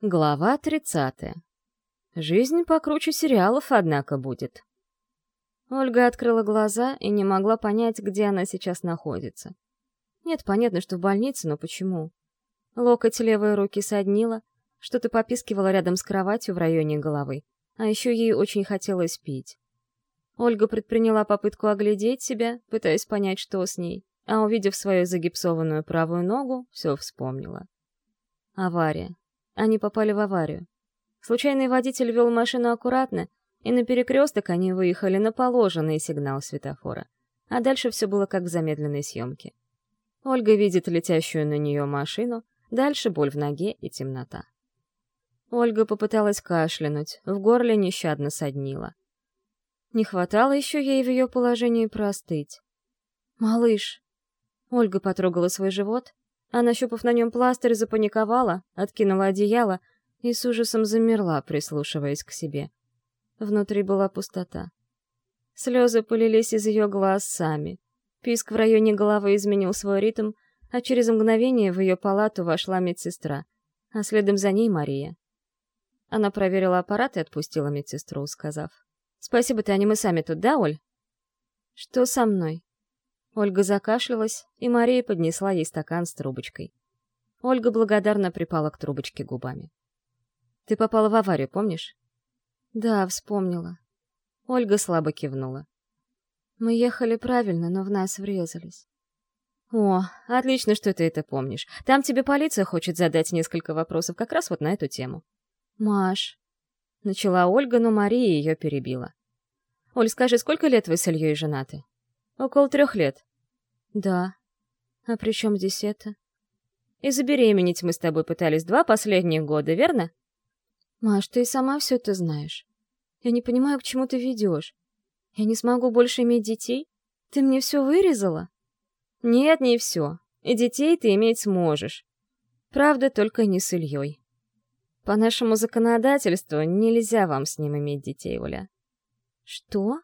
Глава 30. Жизнь покруче сериалов, однако, будет. Ольга открыла глаза и не могла понять, где она сейчас находится. Нет, понятно, что в больнице, но почему? Локоть левой руки соднила, что-то попискивало рядом с кроватью в районе головы, а еще ей очень хотелось пить. Ольга предприняла попытку оглядеть себя, пытаясь понять, что с ней, а увидев свою загипсованную правую ногу, все вспомнила. Авария. Они попали в аварию. Случайный водитель вел машину аккуратно, и на перекресток они выехали на положенный сигнал светофора. А дальше все было как в замедленной съемке. Ольга видит летящую на нее машину, дальше боль в ноге и темнота. Ольга попыталась кашлянуть, в горле нещадно соднила. Не хватало еще ей в ее положении простыть. «Малыш!» Ольга потрогала свой живот, а, нащупав на нем пластырь, запаниковала, откинула одеяло и с ужасом замерла, прислушиваясь к себе. Внутри была пустота. Слезы полились из ее глаз сами. Писк в районе головы изменил свой ритм, а через мгновение в ее палату вошла медсестра, а следом за ней Мария. Она проверила аппарат и отпустила медсестру, сказав. «Спасибо, Таня, мы сами тут, да, Оль?» «Что со мной?» Ольга закашлялась, и Мария поднесла ей стакан с трубочкой. Ольга благодарно припала к трубочке губами. «Ты попала в аварию, помнишь?» «Да, вспомнила». Ольга слабо кивнула. «Мы ехали правильно, но в нас врезались». «О, отлично, что ты это помнишь. Там тебе полиция хочет задать несколько вопросов как раз вот на эту тему». «Маш...» — начала Ольга, но Мария ее перебила. «Оль, скажи, сколько лет вы с Ильей женаты?» «Около трех лет. Да. А при чем здесь это? И забеременеть мы с тобой пытались два последних года, верно? Маш, ты и сама все это знаешь. Я не понимаю, к чему ты ведешь. Я не смогу больше иметь детей? Ты мне все вырезала? Нет, не все. И детей ты иметь сможешь. Правда, только не с Ильей. По нашему законодательству нельзя вам с ним иметь детей, Оля. Что?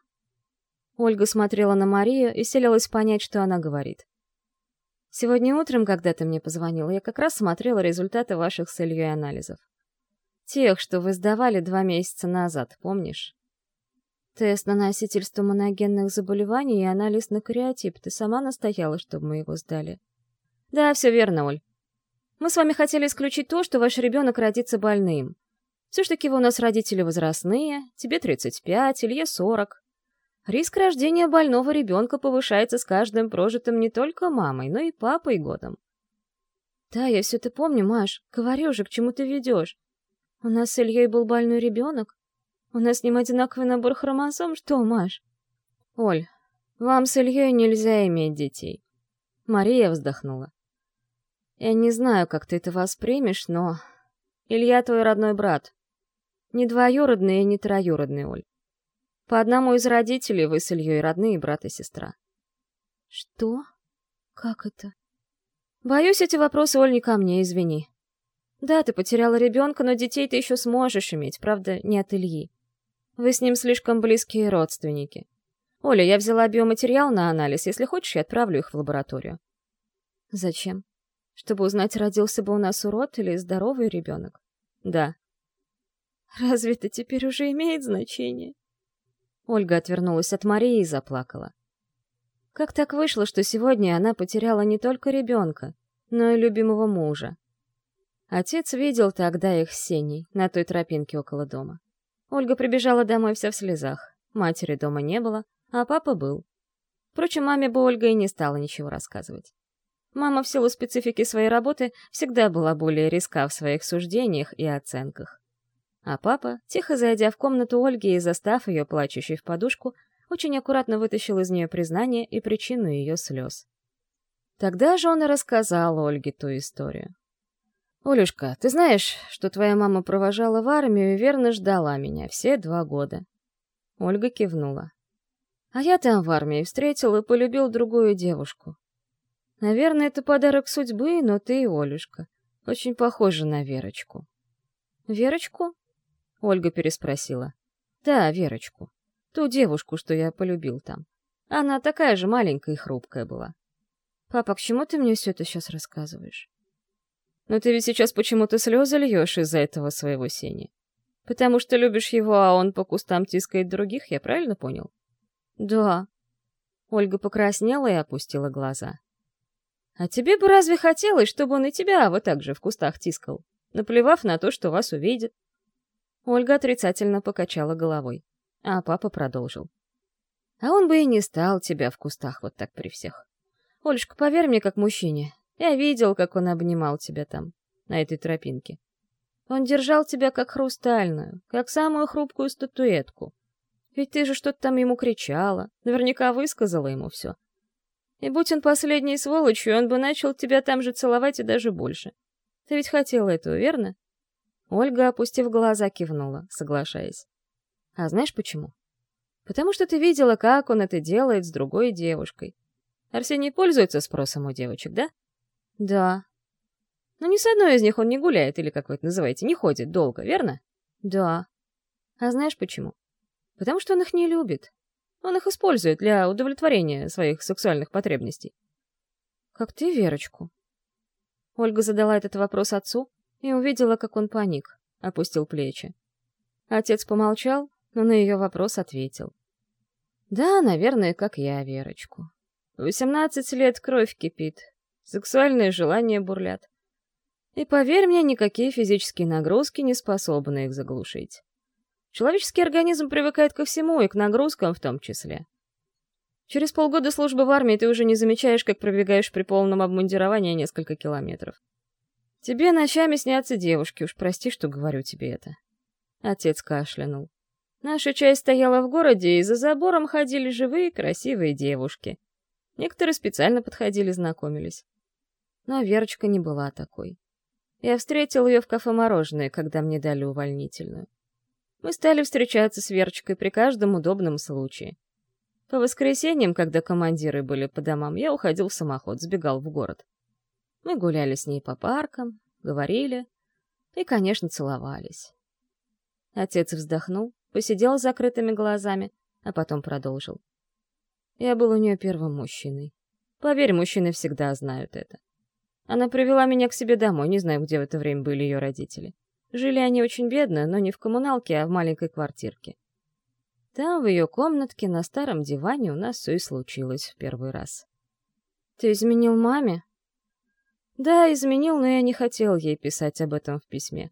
Ольга смотрела на Марию и селилась понять, что она говорит. «Сегодня утром, когда ты мне позвонила, я как раз смотрела результаты ваших с Ильей анализов. Тех, что вы сдавали два месяца назад, помнишь? Тест на носительство моногенных заболеваний и анализ на кариотип. Ты сама настояла, чтобы мы его сдали?» «Да, все верно, Оль. Мы с вами хотели исключить то, что ваш ребенок родится больным. Все ж таки вы у нас родители возрастные, тебе 35, Илье 40. Риск рождения больного ребенка повышается с каждым прожитым не только мамой, но и папой годом. Да, я все это помню, Маш. Говорю же, к чему ты ведешь. У нас с Ильей был больной ребенок. У нас с ним одинаковый набор хромосом. Что, Маш? Оль, вам с Ильей нельзя иметь детей. Мария вздохнула. Я не знаю, как ты это воспримешь, но... Илья твой родной брат. Не двоюродный и не троюродный, Оль. По одному из родителей вы с Ильей родные брат и сестра. Что? Как это? Боюсь, эти вопросы, Оль, не ко мне, извини. Да, ты потеряла ребенка, но детей ты еще сможешь иметь, правда, не от Ильи. Вы с ним слишком близкие родственники. Оля, я взяла биоматериал на анализ. Если хочешь, я отправлю их в лабораторию. Зачем? Чтобы узнать, родился бы у нас урод или здоровый ребенок? Да. Разве это теперь уже имеет значение? Ольга отвернулась от Марии и заплакала. Как так вышло, что сегодня она потеряла не только ребенка, но и любимого мужа? Отец видел тогда их с Сеней на той тропинке около дома. Ольга прибежала домой вся в слезах. Матери дома не было, а папа был. Впрочем, маме бы Ольга и не стала ничего рассказывать. Мама в силу специфики своей работы всегда была более риска в своих суждениях и оценках. А папа, тихо зайдя в комнату Ольги и застав ее плачущей в подушку, очень аккуратно вытащил из нее признание и причину ее слез. Тогда же он и рассказал Ольге ту историю. «Олюшка, ты знаешь, что твоя мама провожала в армию и верно ждала меня все два года?» Ольга кивнула. «А я там в армии встретил и полюбил другую девушку. Наверное, это подарок судьбы, но ты, Олюшка, очень похожа на Верочку». «Верочку?» Ольга переспросила. Да, Верочку. Ту девушку, что я полюбил там. Она такая же маленькая и хрупкая была. Папа, к чему ты мне все это сейчас рассказываешь? Но ты ведь сейчас почему-то слезы льешь из-за этого своего Сени. Потому что любишь его, а он по кустам тискает других, я правильно понял? Да. Ольга покраснела и опустила глаза. А тебе бы разве хотелось, чтобы он и тебя вот так же в кустах тискал, наплевав на то, что вас увидит? Ольга отрицательно покачала головой, а папа продолжил. А он бы и не стал тебя в кустах вот так при всех. Олечка, поверь мне, как мужчине, я видел, как он обнимал тебя там, на этой тропинке. Он держал тебя как хрустальную, как самую хрупкую статуэтку. Ведь ты же что-то там ему кричала, наверняка высказала ему все. И будь он последней сволочью, он бы начал тебя там же целовать и даже больше. Ты ведь хотела этого, верно? Ольга, опустив глаза, кивнула, соглашаясь. А знаешь почему? Потому что ты видела, как он это делает с другой девушкой. Арсений пользуется спросом у девочек, да? Да. Но ни с одной из них он не гуляет, или как вы это называете, не ходит долго, верно? Да. А знаешь почему? Потому что он их не любит. Он их использует для удовлетворения своих сексуальных потребностей. Как ты, Верочку? Ольга задала этот вопрос отцу и увидела, как он паник, опустил плечи. Отец помолчал, но на ее вопрос ответил. Да, наверное, как я, Верочку. Восемнадцать лет кровь кипит, сексуальные желания бурлят. И поверь мне, никакие физические нагрузки не способны их заглушить. Человеческий организм привыкает ко всему, и к нагрузкам в том числе. Через полгода службы в армии ты уже не замечаешь, как пробегаешь при полном обмундировании несколько километров. Тебе ночами снятся девушки, уж прости, что говорю тебе это. Отец кашлянул. Наша часть стояла в городе, и за забором ходили живые, красивые девушки. Некоторые специально подходили, знакомились. Но Верочка не была такой. Я встретил ее в кафе «Мороженое», когда мне дали увольнительную. Мы стали встречаться с Верочкой при каждом удобном случае. По воскресеньям, когда командиры были по домам, я уходил в самоход, сбегал в город. Мы гуляли с ней по паркам, говорили и, конечно, целовались. Отец вздохнул, посидел с закрытыми глазами, а потом продолжил. Я был у нее первым мужчиной. Поверь, мужчины всегда знают это. Она привела меня к себе домой, не знаю, где в это время были ее родители. Жили они очень бедно, но не в коммуналке, а в маленькой квартирке. Там, в ее комнатке, на старом диване у нас все и случилось в первый раз. «Ты изменил маме?» «Да, изменил, но я не хотел ей писать об этом в письме.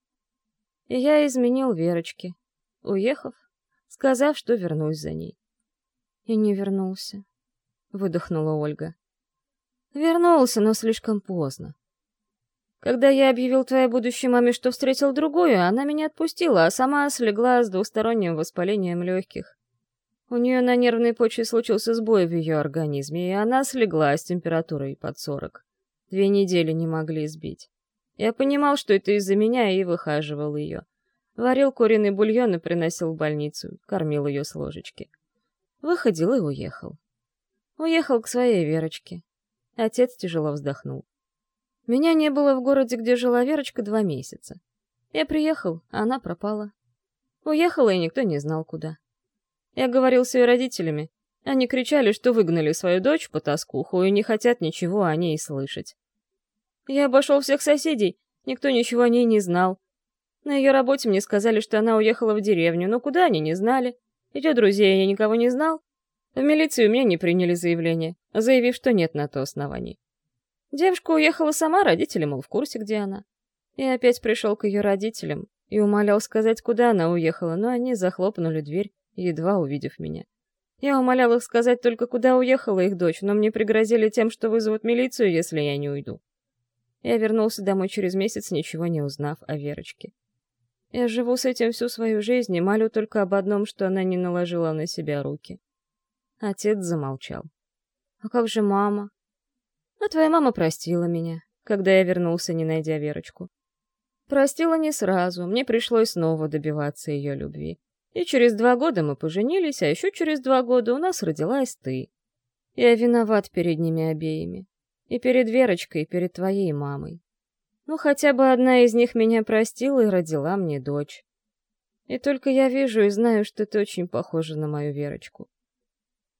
И я изменил Верочке, уехав, сказав, что вернусь за ней. И не вернулся, — выдохнула Ольга. Вернулся, но слишком поздно. Когда я объявил твоей будущей маме, что встретил другую, она меня отпустила, а сама слегла с двусторонним воспалением легких. У нее на нервной почве случился сбой в ее организме, и она слегла с температурой под сорок. Две недели не могли сбить. Я понимал, что это из-за меня, и выхаживал ее. Варил куриный бульон и приносил в больницу, кормил ее с ложечки. Выходил и уехал. Уехал к своей Верочке. Отец тяжело вздохнул. Меня не было в городе, где жила Верочка, два месяца. Я приехал, а она пропала. Уехала, и никто не знал, куда. Я говорил с ее родителями. Они кричали, что выгнали свою дочь по тоскуху и не хотят ничего о ней слышать. Я обошел всех соседей, никто ничего о ней не знал. На ее работе мне сказали, что она уехала в деревню, но куда они не знали. Ее друзей я никого не знал. В милиции у меня не приняли заявление, заявив, что нет на то оснований. Девушка уехала сама, родители, мол, в курсе, где она. Я опять пришел к ее родителям и умолял сказать, куда она уехала, но они захлопнули дверь, едва увидев меня. Я умолял их сказать только, куда уехала их дочь, но мне пригрозили тем, что вызовут милицию, если я не уйду. Я вернулся домой через месяц, ничего не узнав о Верочке. Я живу с этим всю свою жизнь и молю только об одном, что она не наложила на себя руки. Отец замолчал. «А как же мама?» «А твоя мама простила меня, когда я вернулся, не найдя Верочку. Простила не сразу, мне пришлось снова добиваться ее любви. И через два года мы поженились, а еще через два года у нас родилась ты. Я виноват перед ними обеими. И перед Верочкой, и перед твоей мамой. Ну, хотя бы одна из них меня простила и родила мне дочь. И только я вижу и знаю, что ты очень похожа на мою Верочку.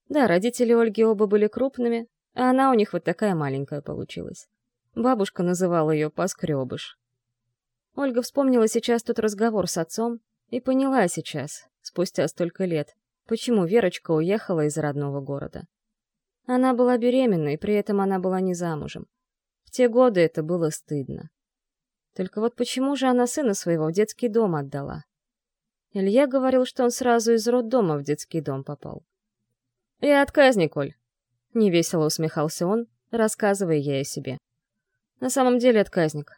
Да, родители Ольги оба были крупными, а она у них вот такая маленькая получилась. Бабушка называла ее «поскребыш». Ольга вспомнила сейчас тот разговор с отцом и поняла сейчас, спустя столько лет, почему Верочка уехала из родного города. Она была беременна, и при этом она была не замужем. В те годы это было стыдно. Только вот почему же она сына своего в детский дом отдала? Илья говорил, что он сразу из роддома в детский дом попал. «Я отказник, Оль», — невесело усмехался он, рассказывая ей о себе. «На самом деле отказник.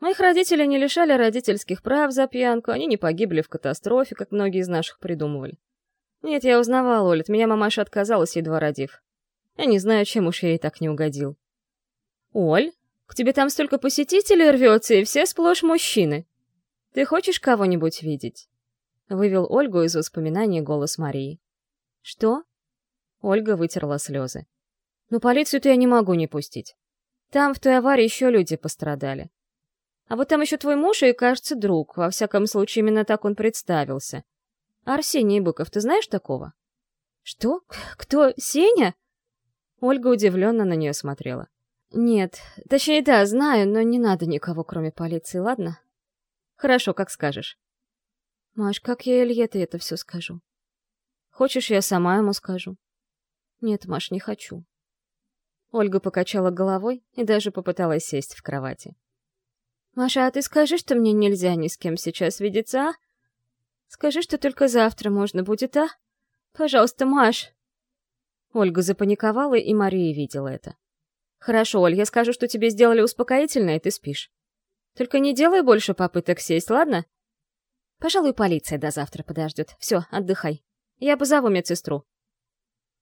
Моих родителей не лишали родительских прав за пьянку, они не погибли в катастрофе, как многие из наших придумывали. Нет, я узнавал, Оль, меня мамаша отказалась, едва родив. Я не знаю, чем уж я ей так не угодил. «Оль, к тебе там столько посетителей рвется, и все сплошь мужчины. Ты хочешь кого-нибудь видеть?» Вывел Ольгу из воспоминаний голос Марии. «Что?» Ольга вытерла слезы. «Ну, полицию-то я не могу не пустить. Там в той аварии еще люди пострадали. А вот там еще твой муж и, кажется, друг. Во всяком случае, именно так он представился. Арсений Быков, ты знаешь такого?» «Что? Кто? Сеня?» Ольга удивленно на нее смотрела. «Нет, точнее, да, знаю, но не надо никого, кроме полиции, ладно?» «Хорошо, как скажешь». «Маш, как я Илье-то это все скажу?» «Хочешь, я сама ему скажу?» «Нет, Маш, не хочу». Ольга покачала головой и даже попыталась сесть в кровати. «Маша, а ты скажи, что мне нельзя ни с кем сейчас видеться, а? Скажи, что только завтра можно будет, а? Пожалуйста, Маш!» Ольга запаниковала, и Мария видела это. «Хорошо, Оль, я скажу, что тебе сделали успокоительное, и ты спишь. Только не делай больше попыток сесть, ладно? Пожалуй, полиция до завтра подождет. Все, отдыхай. Я позову медсестру».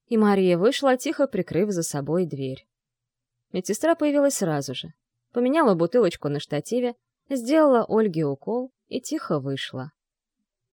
И Мария вышла, тихо прикрыв за собой дверь. Медсестра появилась сразу же. Поменяла бутылочку на штативе, сделала Ольге укол и тихо вышла.